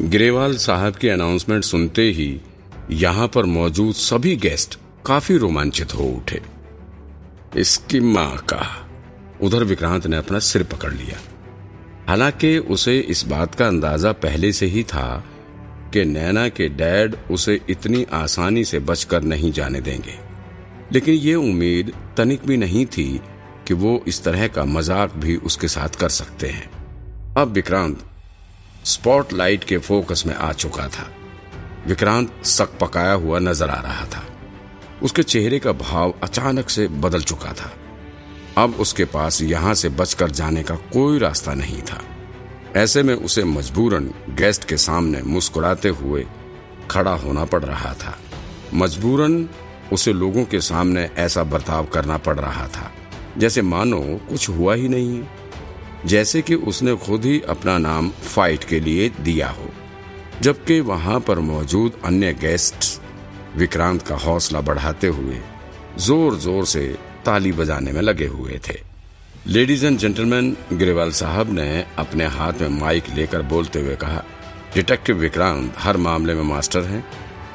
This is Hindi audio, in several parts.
ग्रेवाल साहब की अनाउंसमेंट सुनते ही यहाँ पर मौजूद सभी गेस्ट काफ़ी रोमांचित हो उठे। इसकी माँ का। उधर विक्रांत ने अपना सिर पकड़ लिया। हालाँकि उसे इस बात का अंदाज़ा पहले से ही था कि नैना के डैड उसे इतनी आसानी से बचकर नहीं जाने देंगे। लेकिन ये उम्मीद तनिक भी नहीं थी कि वो इस तरह का मज़ाक भी उसके साथ कर सकते हैं। अब विक्रांत स्पॉटलाइट के फोकस में आ चुका था। विक्रांत सक पकाया हुआ नज़र आ रहा था। उसके चेहरे का भाव अचानक से बदल चुका था। अब उसके पास यहाँ से बचकर जाने का कोई रास्ता नहीं था। ऐसे में उसे मजबूरन गेस्ट के सामने मुस्कुराते हुए खड़ा होना पड़ रहा था। मजबूरन उसे लोगों के सामने ऐसा बर्ताव करना पड़ रहा था, जैसे मानो कुछ हुआ ही नहीं। है जैसे कि उसने खुद ही अपना नाम फाइट के लिए दिया हो, जबकि वहाँ पर मौजूद अन्य गेस्ट विक्रांत का हौसला बढ़ाते हुए ज़ोर ज़ोर से ताली बजाने में लगे हुए थे। लेडीज़ एंड जेंटलमैन ग्रेवाल साहब ने अपने हाथ में माइक लेकर बोलते हुए कहा डिटेक्टिव विक्रांत, हर मामले में मास्टर हैं।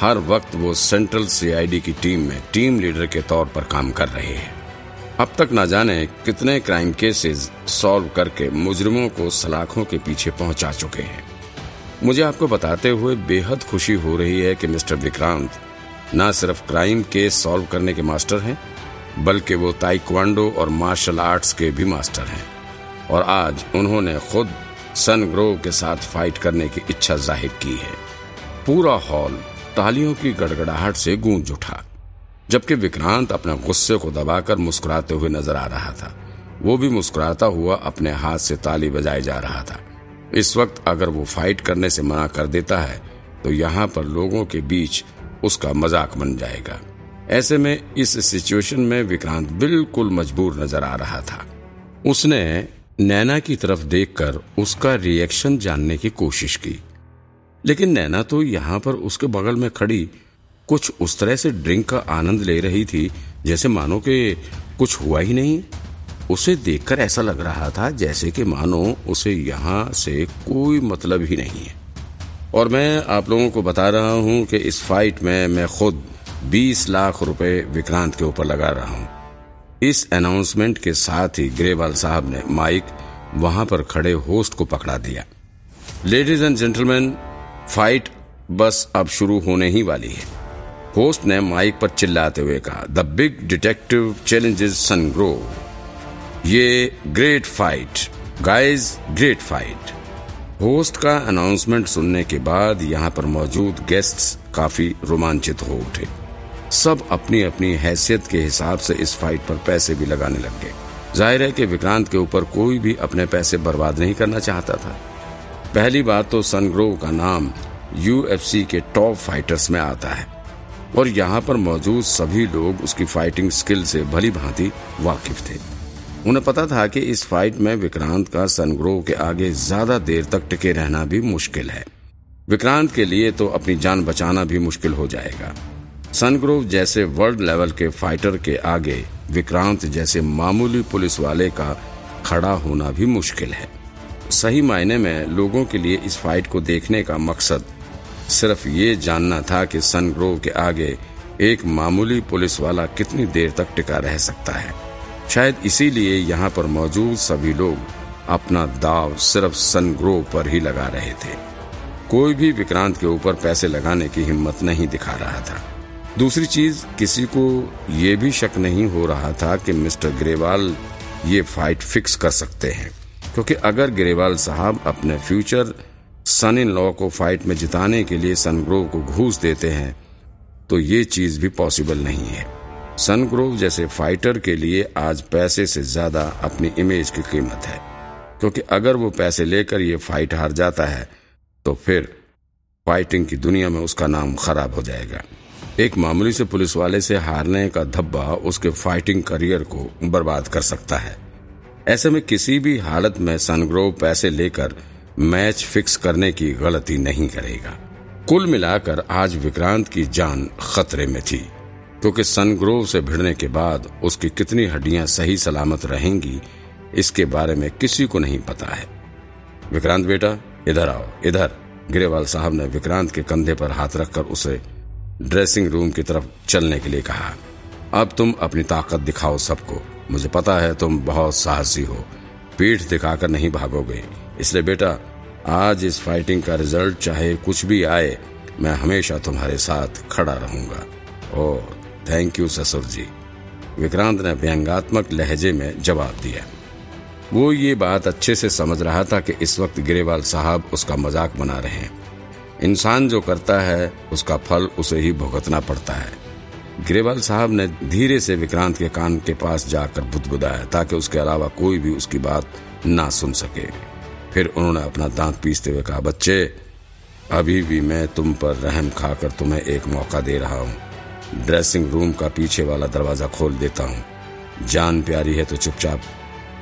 हर वक्त वो सेंट्रल सीआईडी की टीम में टीम लीडर के तौर पर काम कर रहे हैं। अब तक न जाने कितने क्राइम केसेस सॉल्व करके मुजरिमों को सलाखों के पीछे पहुँचा चुके हैं। मुझे आपको बताते हुए बेहद खुशी हो रही है कि मिस्टर विक्रांत न सिर्फ़ क्राइम केस सॉल्व करने के मास्टर हैं, बल्कि वो ताइक्वांडो और मार्शल आर्ट्स के भी मास्टर हैं। और आज उन्होंने खुद सन ग्रोव के साथ फाइट करने की इच्छा ज़ाहिर की है। पूरा हॉल तालियों की गड़गड़ाहट से गूंज उठा। जबकि विक्रांत अपने गुस्से को दबाकर मुस्कुराते हुए नज़र आ रहा था। वो भी मुस्कुराता हुआ अपने हाथ से ताली बजाए जा रहा था। इस वक्त अगर वो फाइट करने से मना कर देता है तो यहाँ पर लोगों के बीच उसका मज़ाक बन जाएगा। ऐसे में इस सिचुएशन में विक्रांत बिल्कुल मजबूर नज़र आ रहा था। उसने नैना की तरफ़ देखकर उसका रिएक्शन जानने की कोशिश की। लेकिन नैना तो यहाँ पर उसके बगल में खड़ी कुछ उस तरह से ड्रिंक का आनंद ले रही थी, जैसे मानो कि कुछ हुआ ही नहीं। उसे देखकर ऐसा लग रहा था जैसे कि मानो उसे यहाँ से कोई मतलब ही नहीं है। और मैं आप लोगों को बता रहा हूँ कि इस फाइट में मैं खुद 20 लाख रुपए विक्रांत के ऊपर लगा रहा हूँ। इस अनाउंसमेंट के साथ ही ग्रेवाल साहब ने माइक वहाँ पर खड़े होस्ट को पकड़ा दिया। लेडीज़ एंड जेंटलमैन फाइट बस अब शुरू होने ही वाली है। होस्ट ने माइक पर चिल्लाते हुए कहा, द बिग डिटेक्टिव चैलेंजेस सनग्रो ये great fight, guys, great fight. Host का अनाउंसमेंट सुनने के बाद यहाँ पर मौजूद गेस्ट्स काफ़ी रोमांचित हो उठे। सब अपनी अपनी हैसियत के हिसाब से इस फाइट पर पैसे भी लगाने लग गए। ज़ाहिर है कि विक्रांत के ऊपर कोई भी अपने पैसे बर्बाद नहीं करना चाहता था। पहली बात तो सनग्रोव का नाम यूएफसी के टॉप फाइटर्स में आता है। और यहाँ पर मौजूद सभी लोग उसकी फाइटिंग स्किल से भली भांति वाकिफ थे। उन्हें पता था कि इस फाइट में विक्रांत का सनग्रोव के आगे ज़्यादा देर तक टिके रहना भी मुश्किल है। विक्रांत के लिए तो अपनी जान बचाना भी मुश्किल हो जाएगा। सनग्रोव जैसे वर्ल्ड लेवल के फाइटर के आगे विक्रांत जैसे मामूली पुलिस वाले का खड़ा होना भी मुश्किल है। सही मायने में लोगों के लिए इस फाइट को देखने का मकसद सिर्फ़ ये जानना था कि सनग्रोव के आगे एक मामूली पुलिस वाला कितनी देर तक टिका रह सकता है। शायद इसीलिए यहाँ पर मौजूद सभी लोग अपना दाव सिर्फ़ सनग्रोव पर ही लगा रहे थे। कोई भी विक्रांत के ऊपर पैसे लगाने की हिम्मत नहीं दिखा रहा था। दूसरी चीज़, किसी को ये भी शक नहीं हो रहा था कि मिस्टर ग्रेवाल ये फाइट फिक्स कर सकते हैं। क्योंकि अगर ग्रेवाल साहब अपने फ्यूचर सन इन लॉ को फाइट में जिताने के लिए सनग्रोव को घूस देते हैं तो ये चीज़ भी पॉसिबल नहीं है। सनग्रोव जैसे फाइटर के लिए आज पैसे से ज़्यादा अपनी इमेज की कीमत है, क्योंकि अगर वो पैसे लेकर ये फाइट हार जाता है तो फिर फाइटिंग की दुनिया में उसका नाम खराब हो जाएगा। एक मामूली से पुलिस वाले से हारने का धब्बा उसके फाइटिंग करियर को बर्बाद कर सकता है। ऐसे में किसी भी हालत में सनग्रोव पैसे लेकर मैच फिक्स करने की गलती नहीं करेगा। कुल मिलाकर आज विक्रांत की जान खतरे में थी, क्योंकि सनग्रोव से भिड़ने के बाद उसकी कितनी हड्डियाँ सही सलामत रहेंगी, इसके बारे में किसी को नहीं पता है। विक्रांत बेटा, इधर आओ, इधर। गिरेवाल साहब ने विक्रांत के कंधे पर हाथ रखकर उसे ड्रेसिंग रूम की तरफ़ चलने के लिए कहा, अब तुम अपनी ताकत दिखाओ सबको। मुझे पता है तुम बहुत साहसी हो। पीठ दिखाकर नहीं भागोगे। इसलिए बेटा, आज इस फाइटिंग का रिज़ल्ट चाहे कुछ भी आए, मैं हमेशा तुम्हारे साथ खड़ा रहूँगा। ओ थैंक यू ससुर जी। विक्रांत ने व्यंगात्मक लहजे में जवाब दिया। वो ये बात अच्छे से समझ रहा था कि इस वक्त गिरेवाल साहब उसका मज़ाक बना रहे हैं। इंसान जो करता है, उसका फल उसे ही भुगतना पड़ता है। गिरेवाल साहब ने धीरे से विक्रांत के कान के पास जाकर बुदबुदाया ताकि उसके अलावा कोई भी उसकी बात ना सुन सके। फिर उन्होंने अपना दांत पीसते हुए कहा, बच्चे, अभी भी मैं तुम पर रहम खाकर तुम्हें एक मौका दे रहा हूँ। ड्रेसिंग रूम का पीछे वाला दरवाज़ा खोल देता हूँ। जान प्यारी है तो चुपचाप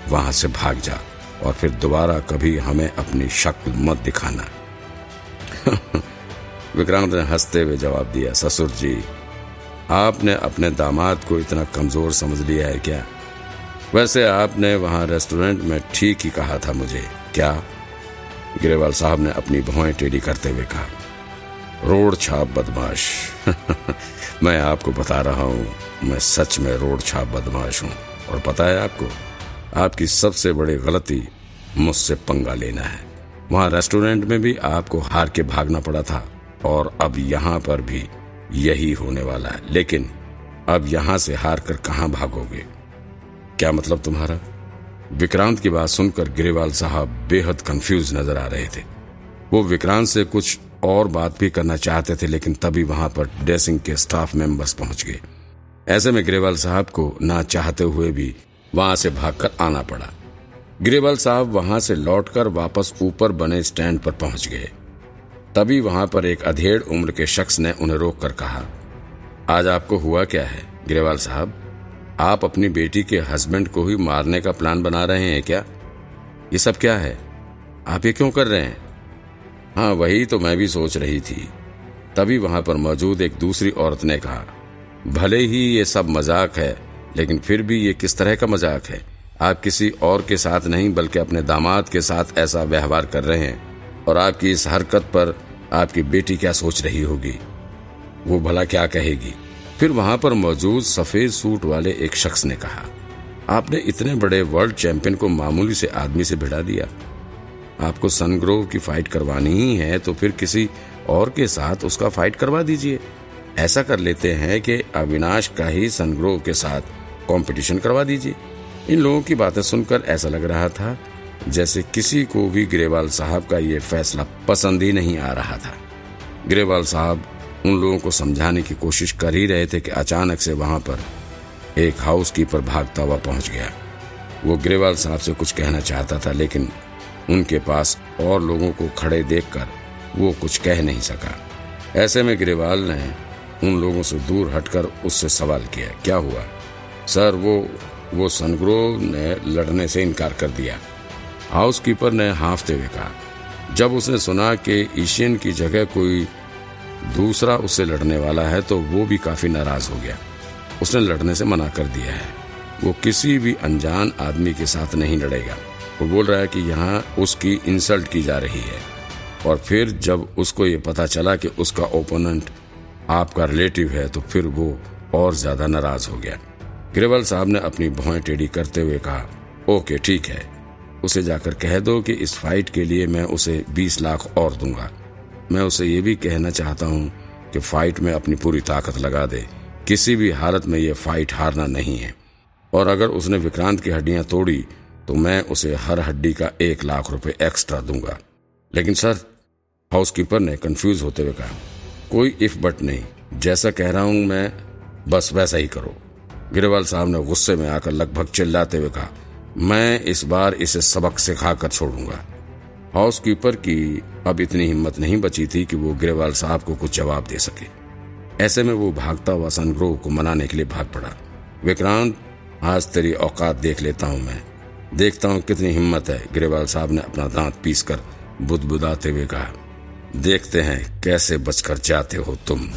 वहाँ से भाग जा और फिर दोबारा कभी हमें अपनी शक्ल मत दिखाना। विक्रांत ने हँसते हुए जवाब दिया, ससुर जी, आपने अपने दामाद को इतना कमज़ोर समझ लिया है क्या? वैसे आपने वहाँ रेस्टोरेंट में ठीक ही कहा था मुझे। क्या? गिरेवाल साहब ने अपनी भौएँ टेढ़ी करते हुए कहा, रोड छाप बदमाश। मैं आपको बता रहा हूँ, मैं सच में रोड छाप बदमाश हूँ। और पता है आपको, आपकी सबसे बड़ी गलती मुझसे पंगा लेना है। वहाँ रेस्टोरेंट में भी आपको हार के भागना पड़ा था, और अब यहाँ पर भी यही होने वाला है। लेकिन अब यहाँ से हार कर कहा भागोगे? क्या मतलब तुम्हारा? विक्रांत की बात सुनकर ग्रेवाल साहब बेहद कंफ्यूज नज़र आ रहे थे। वो विक्रांत से कुछ और बात भी करना चाहते थे, लेकिन तभी वहाँ पर ड्रेसिंग के स्टाफ मेंबर्स पहुँच गए। ऐसे में ग्रेवाल साहब को ना चाहते हुए भी वहाँ से भागकर आना पड़ा। ग्रेवाल साहब वहाँ से लौटकर वापस ऊपर बने स्टैंड पर पहुँच गए। तभी वहाँ पर एक अधेड़ उम्र के शख्स ने उन्हें रोककर कहा, आज आपको हुआ क्या है, ग्रेवाल साहब? आप अपनी बेटी के हस्बैंड को ही मारने का प्लान बना रहे हैं क्या? ये सब क्या है? आप ये क्यों कर रहे हैं? हाँ वही तो मैं भी सोच रही थी। तभी वहाँ पर मौजूद एक दूसरी औरत ने कहा, भले ही ये सब मज़ाक है, लेकिन फिर भी ये किस तरह का मज़ाक है? आप किसी और के साथ नहीं, बल्कि अपने दामाद के साथ ऐसा व्यवहार कर रहे हैं, और आपकी इस हरकत पर आपकी बेटी क्या सोच रही होगी? वो भला क्या कहेगी? फिर वहाँ पर मौजूद सफ़ेद सूट वाले एक शख्स ने कहा, आपने इतने बड़े वर्ल्ड चैंपियन को मामूली से आदमी से भिड़ा दिया। आपको सनग्रोव की फाइट करवानी ही है तो फिर किसी और के साथ उसका फाइट करवा दीजिए। ऐसा कर लेते हैं कि अविनाश का ही सनग्रोव के साथ कंपटीशन करवा दीजिए। इन लोगों की बातें सुनकर ऐसा लग रहा था, जैसे किसी को भी ग्रेवाल साहब का ये फैसला पसंद ही नहीं आ रहा था। ग्रेवाल साहब उन लोगों को समझाने की कोशिश कर ही रहे थे कि अचानक से वहाँ पर एक हाउस कीपर भागता हुआ पहुँच गया। वो ग्रेवाल साहब से कुछ कहना चाहता था, लेकिन उनके पास और लोगों को खड़े देखकर वो कुछ कह नहीं सका। ऐसे में ग्रेवाल ने उन लोगों से दूर हटकर उससे सवाल किया, क्या हुआ? सर, वो वो सनग्रोव ने लड़ने से इनकार कर दिया। हाउसकीपर ने हाफते हुए कहा, जब उसने सुना कि एशियन की जगह कोई दूसरा उससे लड़ने वाला है तो वो भी काफ़ी नाराज़ हो गया। उसने लड़ने से मना कर दिया है। वो किसी भी अनजान आदमी के साथ नहीं लड़ेगा। वो बोल रहा है कि यहाँ उसकी इंसल्ट की जा रही है। और फिर जब उसको ये पता चला कि उसका ओपोनेंट आपका रिलेटिव है तो फिर वो और ज़्यादा नाराज़ हो गया। गिरेवल साहब ने अपनी भौएँ टेढ़ी करते हुए कहा, ओके, ठीक है। उसे जाकर कह दो कि इस फाइट के लिए मैं उसे बीस लाख और दूँगा। मैं उसे ये भी कहना चाहता हूँ कि फाइट में अपनी पूरी ताकत लगा दे। किसी भी हालत में ये फाइट हारना नहीं है। और अगर उसने विक्रांत की हड्डियाँ तोड़ी तो मैं उसे हर हड्डी का एक लाख रुपए एक्स्ट्रा दूँगा। लेकिन सर हाउसकीपर ने कंफ्यूज होते हुए कहा, कोई इफ़ बट नहीं। जैसा कह रहा हूँ मैं, बस वैसा ही करो। गिरवाल साहब ने गुस्से में आकर लगभग चिल्लाते हुए कहा, मैं इस बार इसे सबक सिखाकर छोड़ूँगा। हाउसकीपर की अब इतनी हिम्मत नहीं बची थी कि वो ग्रेवाल साहब को कुछ जवाब दे सके। ऐसे में वो भागता हुआ सनग्रोह को मनाने के लिए भाग पड़ा। विक्रांत, आज तेरी औकात देख लेता हूँ मैं। देखता हूँ कितनी हिम्मत है, ग्रेवाल साहब ने अपना दांत पीसकर बुदबुदाते हुए कहा। देखते हैं कैसे बचकर जाते हो तुम।